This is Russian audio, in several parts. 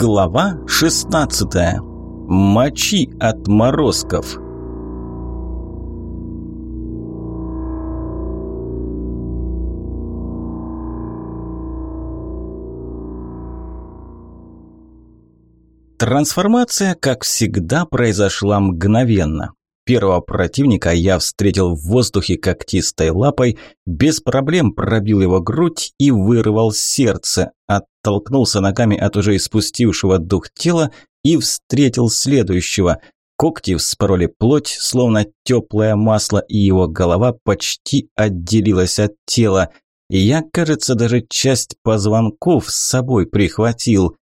Глава 16. Мочи отморозков. Трансформация, как всегда, произошла мгновенно. Первого противника я встретил в воздухе когтистой лапой, без проблем пробил его грудь и вырвал сердце, оттолкнулся ногами от уже испустившего дух тела и встретил следующего. Когти вспороли плоть, словно теплое масло, и его голова почти отделилась от тела. Я, кажется, даже часть позвонков с собой прихватил.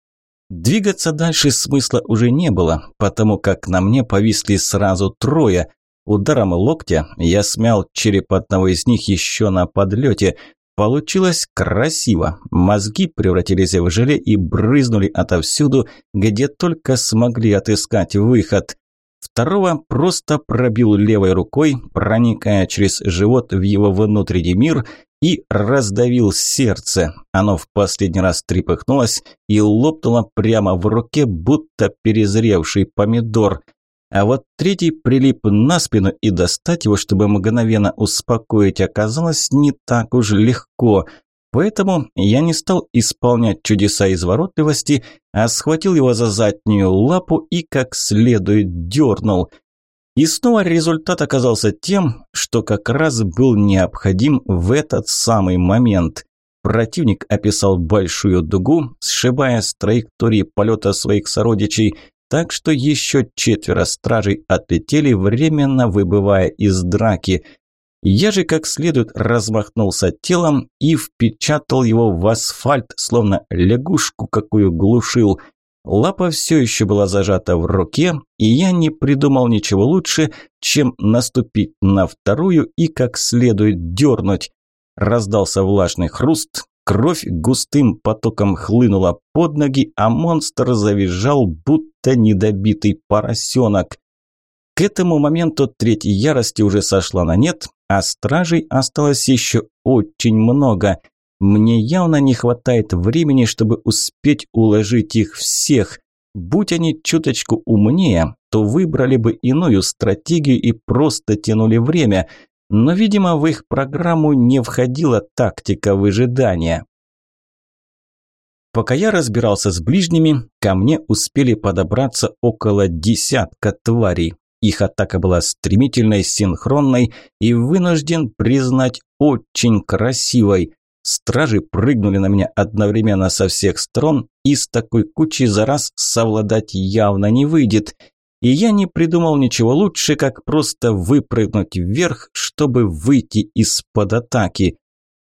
Двигаться дальше смысла уже не было, потому как на мне повисли сразу трое. Ударом локтя я смял череп одного из них еще на подлете. Получилось красиво. Мозги превратились в желе и брызнули отовсюду, где только смогли отыскать выход. Второго просто пробил левой рукой, проникая через живот в его внутренний мир и раздавил сердце. Оно в последний раз трепыхнулось и лопнуло прямо в руке, будто перезревший помидор. А вот третий прилип на спину, и достать его, чтобы мгновенно успокоить, оказалось не так уж легко. Поэтому я не стал исполнять чудеса изворотливости, а схватил его за заднюю лапу и как следует дернул – и снова результат оказался тем, что как раз был необходим в этот самый момент. Противник описал большую дугу, сшибая с траектории полета своих сородичей, так что еще четверо стражей отлетели, временно выбывая из драки. Я же как следует размахнулся телом и впечатал его в асфальт, словно лягушку какую глушил – Лапа все еще была зажата в руке, и я не придумал ничего лучше, чем наступить на вторую и как следует дернуть. Раздался влажный хруст, кровь густым потоком хлынула под ноги, а монстр завизжал, будто недобитый поросенок. К этому моменту третьей ярости уже сошла на нет, а стражей осталось еще очень много – мне явно не хватает времени, чтобы успеть уложить их всех. Будь они чуточку умнее, то выбрали бы иную стратегию и просто тянули время. Но, видимо, в их программу не входила тактика выжидания. Пока я разбирался с ближними, ко мне успели подобраться около десятка тварей. Их атака была стремительной, синхронной и, вынужден признать, очень красивой. Стражи прыгнули на меня одновременно со всех сторон, и с такой кучей за раз совладать явно не выйдет. И я не придумал ничего лучше, как просто выпрыгнуть вверх, чтобы выйти из-под атаки.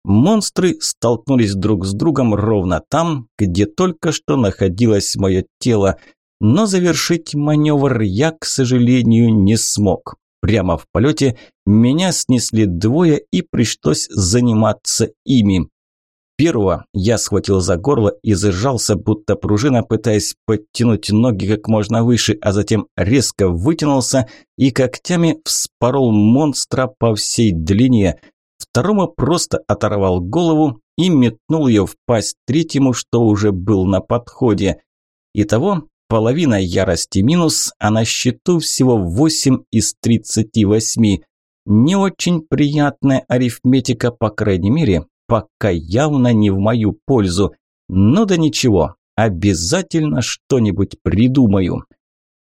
Монстры столкнулись друг с другом ровно там, где только что находилось мое тело, но завершить маневр я, к сожалению, не смог. Прямо в полете меня снесли двое и пришлось заниматься ими. Первого я схватил за горло и зажался, будто пружина, пытаясь подтянуть ноги как можно выше, а затем резко вытянулся и когтями вспорол монстра по всей длине. Второму просто оторвал голову и метнул ее в пасть третьему, что уже был на подходе. Итого Половина ярости минус, а на счету всего 8 из 38. Не очень приятная арифметика, по крайней мере, пока явно не в мою пользу. Но да ничего, обязательно что-нибудь придумаю.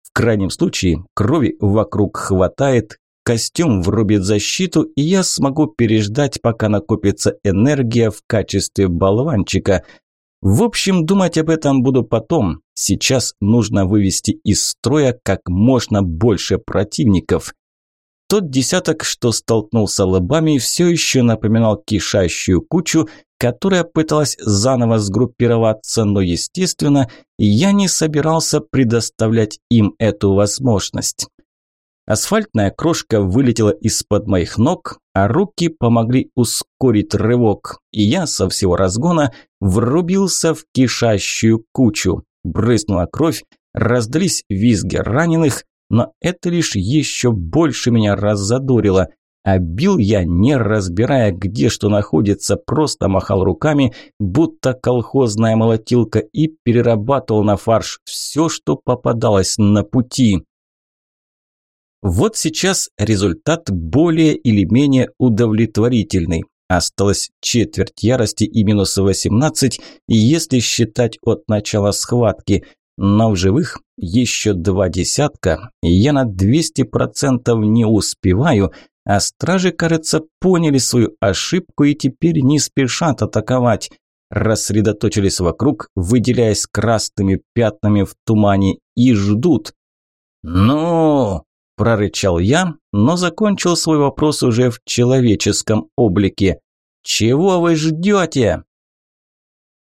В крайнем случае, крови вокруг хватает, костюм врубит защиту, и я смогу переждать, пока накопится энергия в качестве болванчика – в общем, думать об этом буду потом. Сейчас нужно вывести из строя как можно больше противников. Тот десяток, что столкнулся лобами, все еще напоминал кишащую кучу, которая пыталась заново сгруппироваться, но, естественно, я не собирался предоставлять им эту возможность. Асфальтная крошка вылетела из-под моих ног, а руки помогли ускорить рывок, и я со всего разгона врубился в кишащую кучу. Брызнула кровь, раздались визги раненых, но это лишь еще больше меня раззадорило. А бил я, не разбирая, где что находится, просто махал руками, будто колхозная молотилка, и перерабатывал на фарш все, что попадалось на пути. Вот сейчас результат более или менее удовлетворительный. Осталось четверть ярости и минус 18, если считать от начала схватки. Но в живых еще два десятка, и я на 200% не успеваю, а стражи, кажется, поняли свою ошибку и теперь не спешат атаковать. Рассредоточились вокруг, выделяясь красными пятнами в тумане, и ждут. «Ну!» – прорычал я, но закончил свой вопрос уже в человеческом облике. «Чего вы ждете?»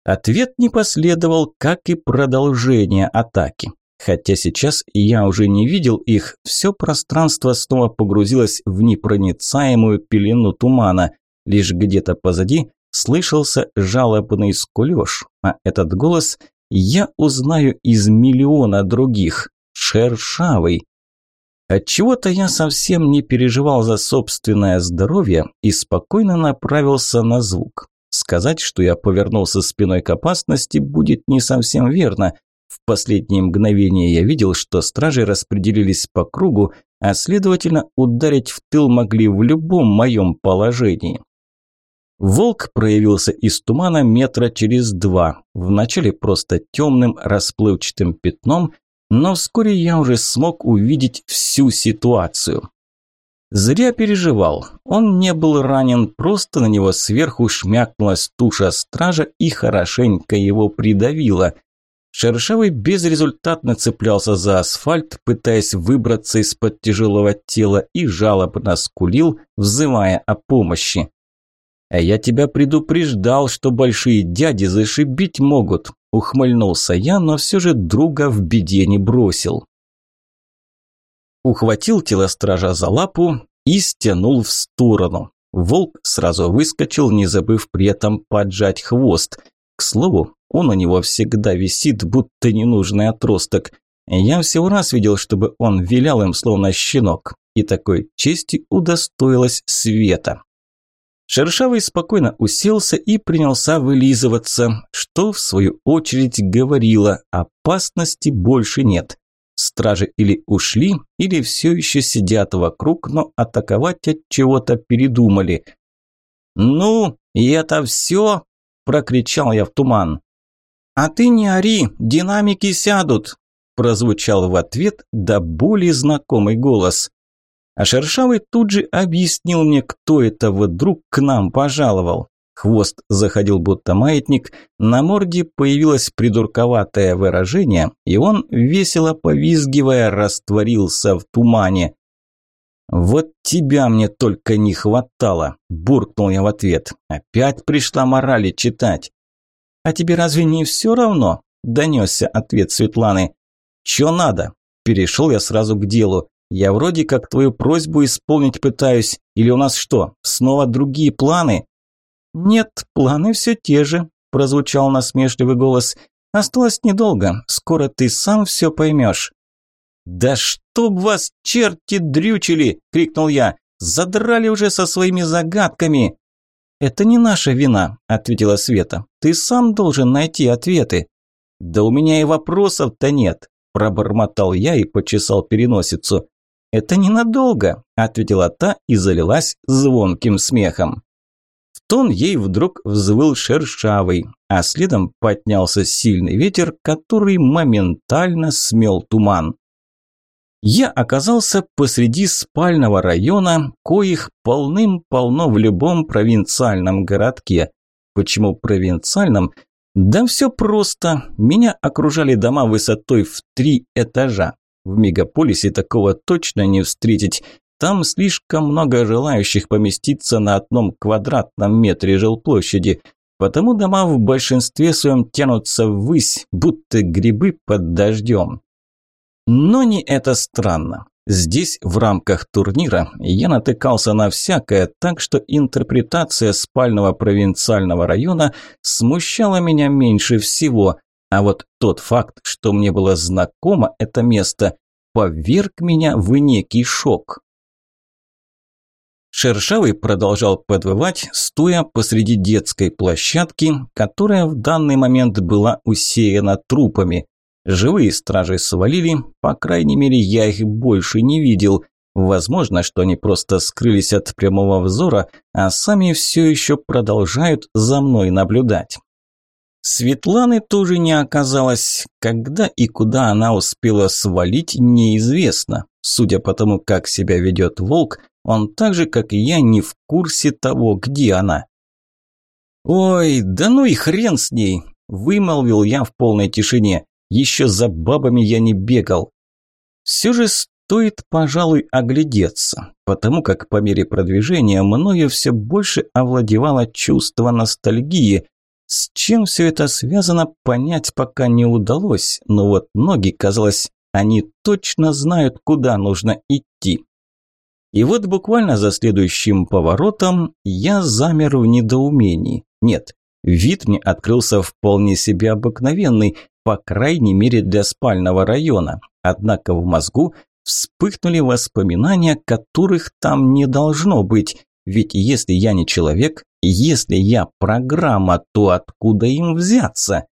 Ответ не последовал, как и продолжение атаки. Хотя сейчас я уже не видел их, все пространство снова погрузилось в непроницаемую пелену тумана. Лишь где-то позади слышался жалобный скулёж, а этот голос я узнаю из миллиона других. Шершавый. Отчего-то я совсем не переживал за собственное здоровье и спокойно направился на звук. Сказать, что я повернулся спиной к опасности, будет не совсем верно. В последние мгновения я видел, что стражи распределились по кругу, а следовательно ударить в тыл могли в любом моем положении. Волк проявился из тумана метра через два, вначале просто темным расплывчатым пятном, но вскоре я уже смог увидеть всю ситуацию. Зря переживал. Он не был ранен, просто на него сверху шмякнулась туша стража и хорошенько его придавила – Шершавый безрезультатно цеплялся за асфальт, пытаясь выбраться из-под тяжелого тела и жалобно скулил, взывая о помощи. «А я тебя предупреждал, что большие дяди зашибить могут», – ухмыльнулся я, но все же друга в беде не бросил. Ухватил тело стража за лапу и стянул в сторону. Волк сразу выскочил, не забыв при этом поджать хвост. К слову, он у него всегда висит, будто ненужный отросток. Я всего раз видел, чтобы он вилял им, словно щенок. И такой чести удостоилась света. Шершавый спокойно уселся и принялся вылизываться, что, в свою очередь, говорило, опасности больше нет. Стражи или ушли, или все еще сидят вокруг, но атаковать от чего-то передумали. «Ну, и это все?» прокричал я в туман. «А ты не ори, динамики сядут!» прозвучал в ответ до боли знакомый голос. А Шершавый тут же объяснил мне, кто это вдруг к нам пожаловал. Хвост заходил будто маятник, на морде появилось придурковатое выражение, и он, весело повизгивая, растворился в тумане. «Вот тебя мне только не хватало», – буркнул я в ответ. «Опять пришла морали читать». «А тебе разве не все равно?» – донесся ответ Светланы. «Че надо?» – перешел я сразу к делу. «Я вроде как твою просьбу исполнить пытаюсь. Или у нас что, снова другие планы?» «Нет, планы все те же», – прозвучал насмешливый голос. «Осталось недолго. Скоро ты сам все поймешь». «Да чтоб вас черти дрючили!» – крикнул я. «Задрали уже со своими загадками!» «Это не наша вина», – ответила Света. «Ты сам должен найти ответы». «Да у меня и вопросов-то нет», – пробормотал я и почесал переносицу. «Это ненадолго», – ответила та и залилась звонким смехом. В тон ей вдруг взвыл шершавый, а следом поднялся сильный ветер, который моментально смел туман я оказался посреди спального района, коих полным-полно в любом провинциальном городке. Почему провинциальном? Да все просто. Меня окружали дома высотой в три этажа. В мегаполисе такого точно не встретить. Там слишком много желающих поместиться на одном квадратном метре жилплощади. Потому дома в большинстве своем тянутся ввысь, будто грибы под дождем. Но не это странно. Здесь, в рамках турнира, я натыкался на всякое, так что интерпретация спального провинциального района смущала меня меньше всего. А вот тот факт, что мне было знакомо это место, поверг меня в некий шок. Шершавый продолжал подвывать, стоя посреди детской площадки, которая в данный момент была усеяна трупами. Живые стражи свалили, по крайней мере, я их больше не видел. Возможно, что они просто скрылись от прямого взора, а сами все еще продолжают за мной наблюдать. Светланы тоже не оказалось. Когда и куда она успела свалить, неизвестно. Судя по тому, как себя ведет волк, он так же, как и я, не в курсе того, где она. «Ой, да ну и хрен с ней!» – вымолвил я в полной тишине. «Еще за бабами я не бегал». Все же стоит, пожалуй, оглядеться, потому как по мере продвижения мною все больше овладевало чувство ностальгии – с чем все это связано, понять пока не удалось, но вот ноги, казалось, они точно знают, куда нужно идти. И вот буквально за следующим поворотом я замер в недоумении. Нет, вид мне открылся вполне себе обыкновенный, по крайней мере для спального района. Однако в мозгу вспыхнули воспоминания, которых там не должно быть. Ведь если я не человек, если я программа, то откуда им взяться?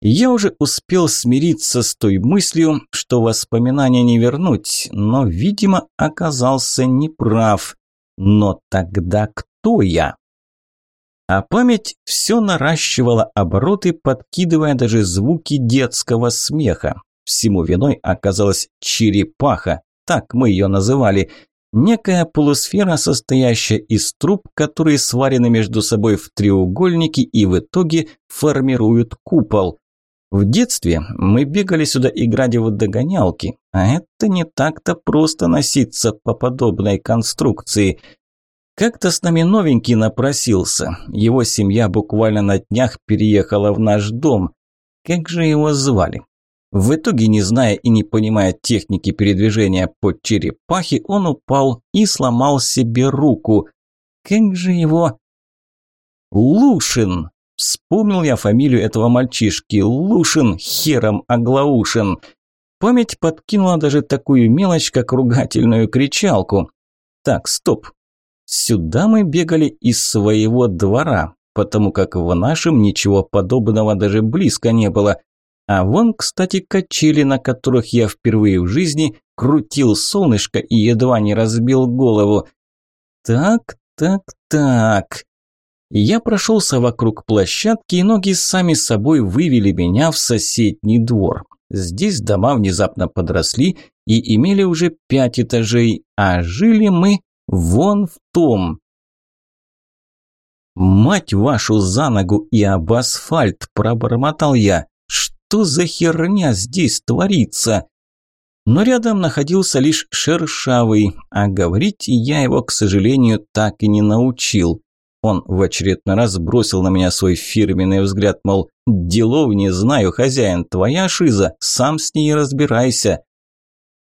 Я уже успел смириться с той мыслью, что воспоминания не вернуть, но, видимо, оказался неправ. Но тогда кто я? А память все наращивала обороты, подкидывая даже звуки детского смеха. Всему виной оказалась черепаха, так мы ее называли – Некая полусфера, состоящая из труб, которые сварены между собой в треугольники и в итоге формируют купол. В детстве мы бегали сюда играть в догонялки, а это не так-то просто носиться по подобной конструкции. Как-то с нами новенький напросился. Его семья буквально на днях переехала в наш дом. Как же его звали? В итоге, не зная и не понимая техники передвижения по черепахе, он упал и сломал себе руку. Как же его... Лушин! Вспомнил я фамилию этого мальчишки. Лушин, хером Аглаушин. Память подкинула даже такую мелочь, как ругательную кричалку. Так, стоп. Сюда мы бегали из своего двора, потому как в нашем ничего подобного даже близко не было. А вон, кстати, качели, на которых я впервые в жизни крутил солнышко и едва не разбил голову. Так, так, так. Я прошелся вокруг площадки, и ноги сами собой вывели меня в соседний двор. Здесь дома внезапно подросли и имели уже пять этажей, а жили мы вон в том. «Мать вашу за ногу и об асфальт!» – пробормотал я что за херня здесь творится? Но рядом находился лишь шершавый, а говорить я его, к сожалению, так и не научил. Он в очередной раз бросил на меня свой фирменный взгляд, мол, делов не знаю, хозяин, твоя шиза, сам с ней разбирайся.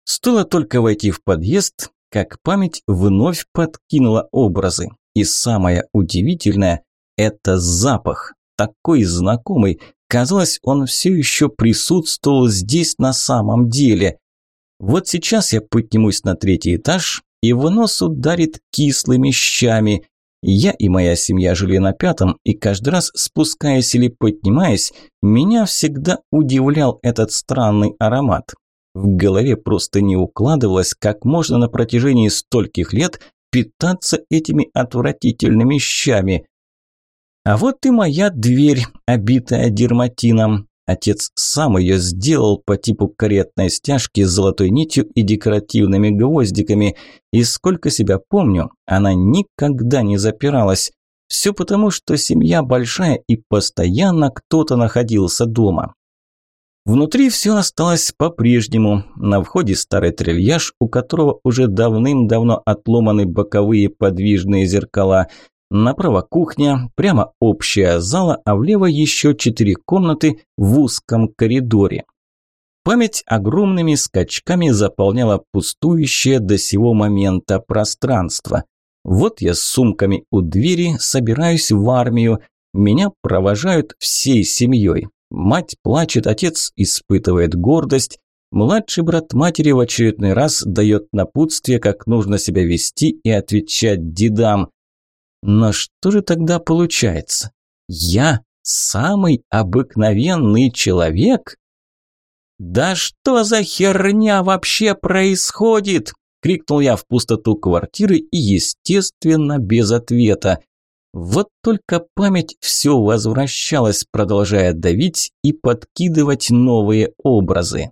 Стоило только войти в подъезд, как память вновь подкинула образы. И самое удивительное – это запах, такой знакомый, Казалось, он все еще присутствовал здесь на самом деле. Вот сейчас я поднимусь на третий этаж, и в нос ударит кислыми щами. Я и моя семья жили на пятом, и каждый раз, спускаясь или поднимаясь, меня всегда удивлял этот странный аромат. В голове просто не укладывалось, как можно на протяжении стольких лет питаться этими отвратительными щами. А вот и моя дверь, обитая дерматином. Отец сам ее сделал по типу каретной стяжки с золотой нитью и декоративными гвоздиками. И сколько себя помню, она никогда не запиралась. Все потому, что семья большая и постоянно кто-то находился дома. Внутри все осталось по-прежнему. На входе старый трильяж, у которого уже давным-давно отломаны боковые подвижные зеркала – Направо кухня, прямо общая зала, а влево еще четыре комнаты в узком коридоре. Память огромными скачками заполняла пустующее до сего момента пространство. Вот я с сумками у двери собираюсь в армию. Меня провожают всей семьей. Мать плачет, отец испытывает гордость. Младший брат матери в очередной раз дает напутствие, как нужно себя вести и отвечать дедам. Но что же тогда получается? Я самый обыкновенный человек? «Да что за херня вообще происходит?» – крикнул я в пустоту квартиры и, естественно, без ответа. Вот только память все возвращалась, продолжая давить и подкидывать новые образы.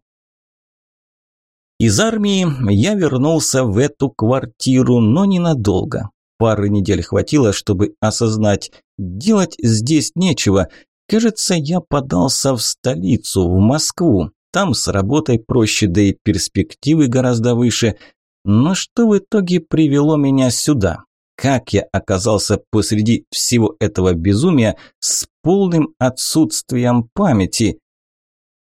Из армии я вернулся в эту квартиру, но ненадолго. Пары недель хватило, чтобы осознать, делать здесь нечего. Кажется, я подался в столицу, в Москву. Там с работой проще, да и перспективы гораздо выше. Но что в итоге привело меня сюда? Как я оказался посреди всего этого безумия с полным отсутствием памяти?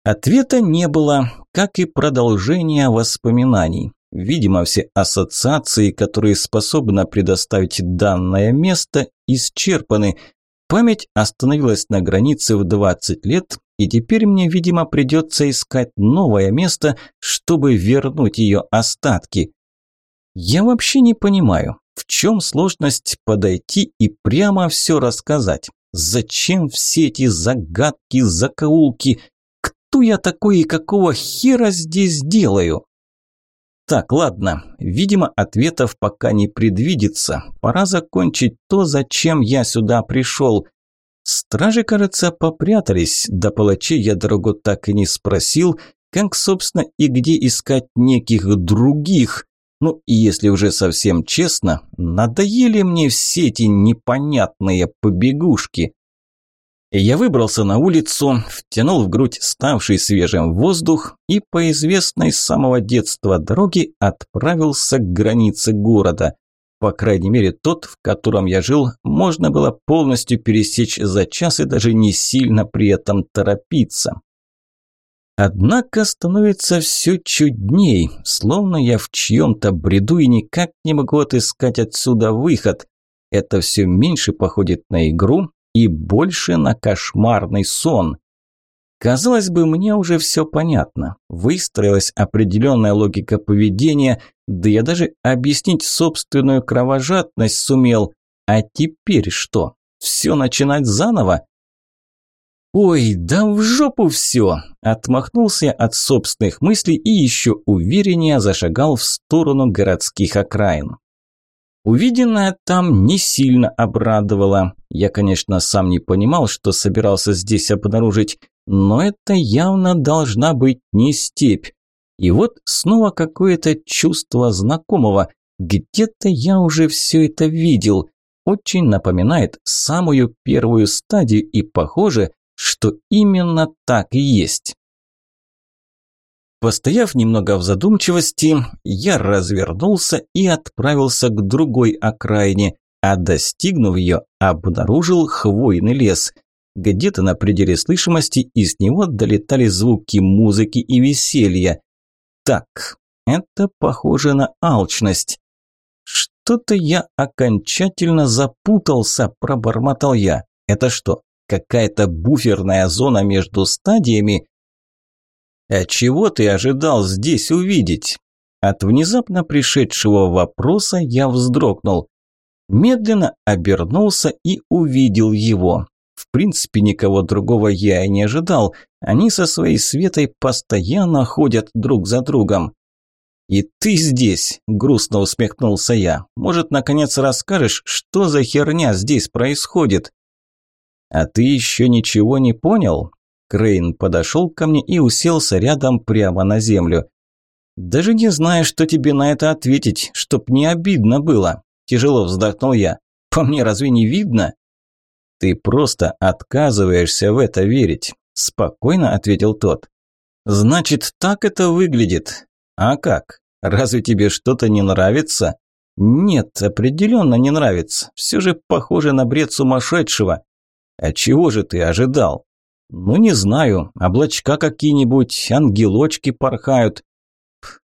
Ответа не было, как и продолжения воспоминаний. Видимо, все ассоциации, которые способны предоставить данное место, исчерпаны. Память остановилась на границе в 20 лет, и теперь мне, видимо, придется искать новое место, чтобы вернуть ее остатки. Я вообще не понимаю, в чем сложность подойти и прямо все рассказать. Зачем все эти загадки, закоулки? Кто я такой и какого хера здесь делаю? Так, ладно, видимо, ответов пока не предвидится. Пора закончить то, зачем я сюда пришел. Стражи, кажется, попрятались, до палачей я дорогу так и не спросил, как, собственно, и где искать неких других. Ну, и если уже совсем честно, надоели мне все эти непонятные побегушки. Я выбрался на улицу, втянул в грудь ставший свежим воздух и по известной с самого детства дороге отправился к границе города. По крайней мере, тот, в котором я жил, можно было полностью пересечь за час и даже не сильно при этом торопиться. Однако становится все чудней, словно я в чьем-то бреду и никак не могу отыскать отсюда выход. Это все меньше походит на игру, и больше на кошмарный сон. Казалось бы, мне уже все понятно. Выстроилась определенная логика поведения, да я даже объяснить собственную кровожадность сумел. А теперь что? Все начинать заново? «Ой, да в жопу все!» Отмахнулся я от собственных мыслей и еще увереннее зашагал в сторону городских окраин. Увиденное там не сильно обрадовало. Я, конечно, сам не понимал, что собирался здесь обнаружить, но это явно должна быть не степь. И вот снова какое-то чувство знакомого. Где-то я уже все это видел. Очень напоминает самую первую стадию и похоже, что именно так и есть. Постояв немного в задумчивости, я развернулся и отправился к другой окраине, а достигнув ее, обнаружил хвойный лес. Где-то на пределе слышимости из него долетали звуки музыки и веселья. Так, это похоже на алчность. Что-то я окончательно запутался, пробормотал я. Это что, какая-то буферная зона между стадиями? «А чего ты ожидал здесь увидеть?» От внезапно пришедшего вопроса я вздрогнул. Медленно обернулся и увидел его. В принципе, никого другого я и не ожидал. Они со своей Светой постоянно ходят друг за другом. «И ты здесь?» – грустно усмехнулся я. «Может, наконец расскажешь, что за херня здесь происходит?» «А ты еще ничего не понял?» Крейн подошел ко мне и уселся рядом прямо на землю. «Даже не знаю, что тебе на это ответить, чтоб не обидно было», – тяжело вздохнул я. «По мне разве не видно?» «Ты просто отказываешься в это верить», – спокойно ответил тот. «Значит, так это выглядит. А как? Разве тебе что-то не нравится?» «Нет, определенно не нравится. Все же похоже на бред сумасшедшего». «А чего же ты ожидал?» «Ну, не знаю. Облачка какие-нибудь, ангелочки порхают».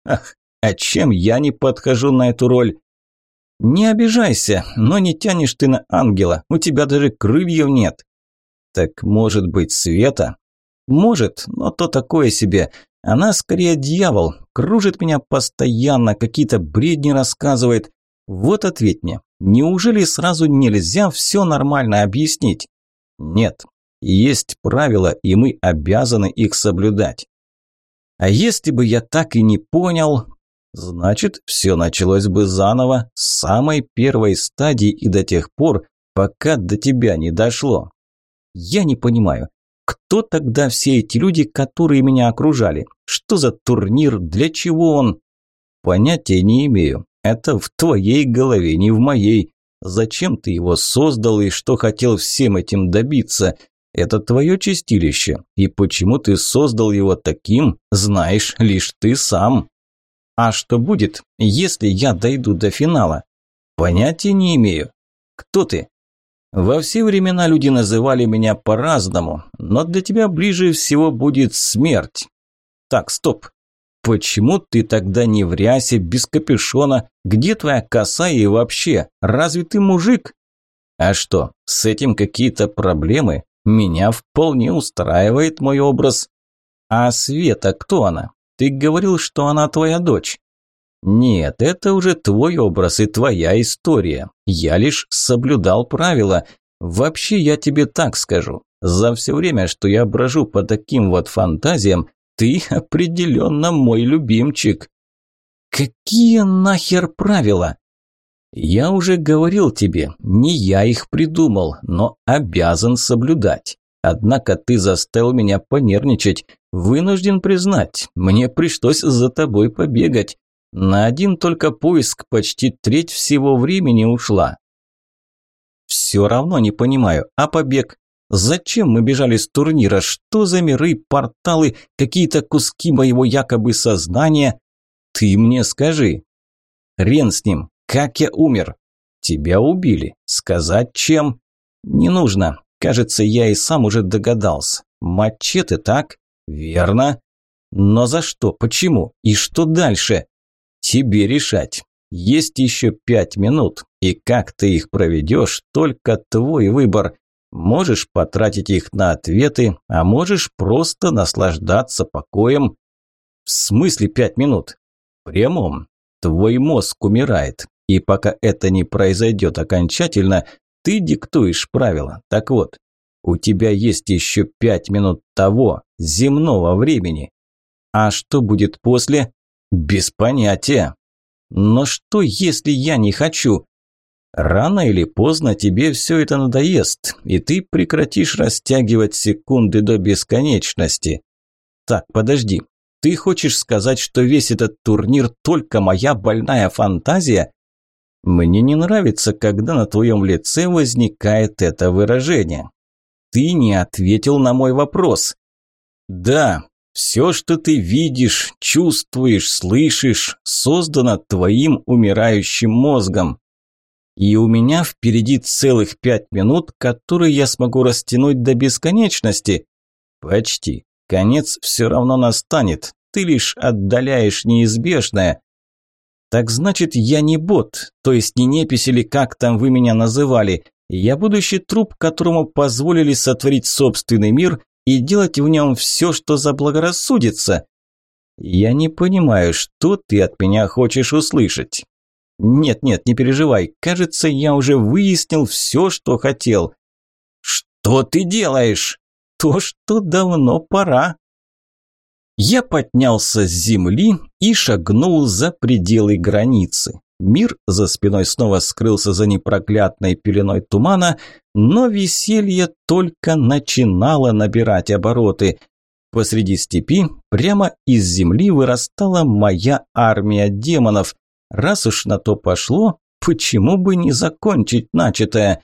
«Ах, а чем я не подхожу на эту роль?» «Не обижайся, но не тянешь ты на ангела. У тебя даже крыльев нет». «Так может быть Света?» «Может, но то такое себе. Она скорее дьявол, кружит меня постоянно, какие-то бредни рассказывает. Вот ответь мне, неужели сразу нельзя все нормально объяснить? Нет, есть правила, и мы обязаны их соблюдать. А если бы я так и не понял, значит, все началось бы заново, с самой первой стадии и до тех пор, пока до тебя не дошло. Я не понимаю, кто тогда все эти люди, которые меня окружали? Что за турнир? Для чего он? Понятия не имею. Это в твоей голове, не в моей. Зачем ты его создал и что хотел всем этим добиться? Это твое чистилище. И почему ты создал его таким, знаешь лишь ты сам. А что будет, если я дойду до финала? Понятия не имею. Кто ты? Во все времена люди называли меня по-разному, но для тебя ближе всего будет смерть. Так, стоп. Почему ты тогда не в рясе, без капюшона? Где твоя коса и вообще? Разве ты мужик? А что, с этим какие-то проблемы? Меня вполне устраивает мой образ. А Света, кто она? Ты говорил, что она твоя дочь. Нет, это уже твой образ и твоя история. Я лишь соблюдал правила. Вообще, я тебе так скажу. За все время, что я брожу по таким вот фантазиям, ты определенно мой любимчик. Какие нахер правила? Я уже говорил тебе, не я их придумал, но обязан соблюдать. Однако ты заставил меня понервничать. Вынужден признать, мне пришлось за тобой побегать. На один только поиск почти треть всего времени ушла. Все равно не понимаю, а побег? Зачем мы бежали с турнира? Что за миры, порталы, какие-то куски моего якобы сознания? Ты мне скажи. Рен с ним. Как я умер? Тебя убили. Сказать чем? Не нужно. Кажется, я и сам уже догадался. Мачете, так? Верно. Но за что? Почему? И что дальше? Тебе решать. Есть еще пять минут, и как ты их проведешь, только твой выбор. Можешь потратить их на ответы, а можешь просто наслаждаться покоем. В смысле пять минут? Прямом. Твой мозг умирает, и пока это не произойдет окончательно, ты диктуешь правила. Так вот, у тебя есть еще пять минут того, земного времени. А что будет после? Без понятия. Но что, если я не хочу? Рано или поздно тебе все это надоест, и ты прекратишь растягивать секунды до бесконечности. Так, подожди. Ты хочешь сказать, что весь этот турнир только моя больная фантазия? Мне не нравится, когда на твоем лице возникает это выражение. Ты не ответил на мой вопрос. Да, все, что ты видишь, чувствуешь, слышишь, создано твоим умирающим мозгом. И у меня впереди целых пять минут, которые я смогу растянуть до бесконечности. Почти. Конец все равно настанет. Ты лишь отдаляешь неизбежное. Так значит, я не бот, то есть не непись или как там вы меня называли. Я будущий труп, которому позволили сотворить собственный мир и делать в нем все, что заблагорассудится. Я не понимаю, что ты от меня хочешь услышать. Нет-нет, не переживай, кажется, я уже выяснил все, что хотел. Что ты делаешь? То, что давно пора. Я поднялся с земли и шагнул за пределы границы. Мир за спиной снова скрылся за непроклятной пеленой тумана, но веселье только начинало набирать обороты. Посреди степи прямо из земли вырастала моя армия демонов. Раз уж на то пошло, почему бы не закончить начатое?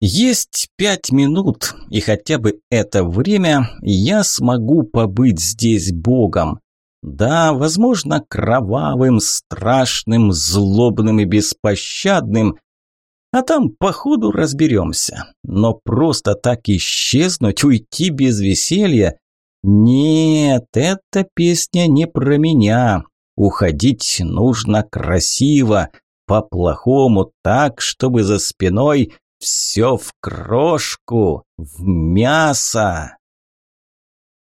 Есть пять минут, и хотя бы это время я смогу побыть здесь богом. Да, возможно, кровавым, страшным, злобным и беспощадным. А там по ходу разберемся. Но просто так исчезнуть, уйти без веселья? Нет, эта песня не про меня. Уходить нужно красиво, по-плохому, так, чтобы за спиной все в крошку, в мясо.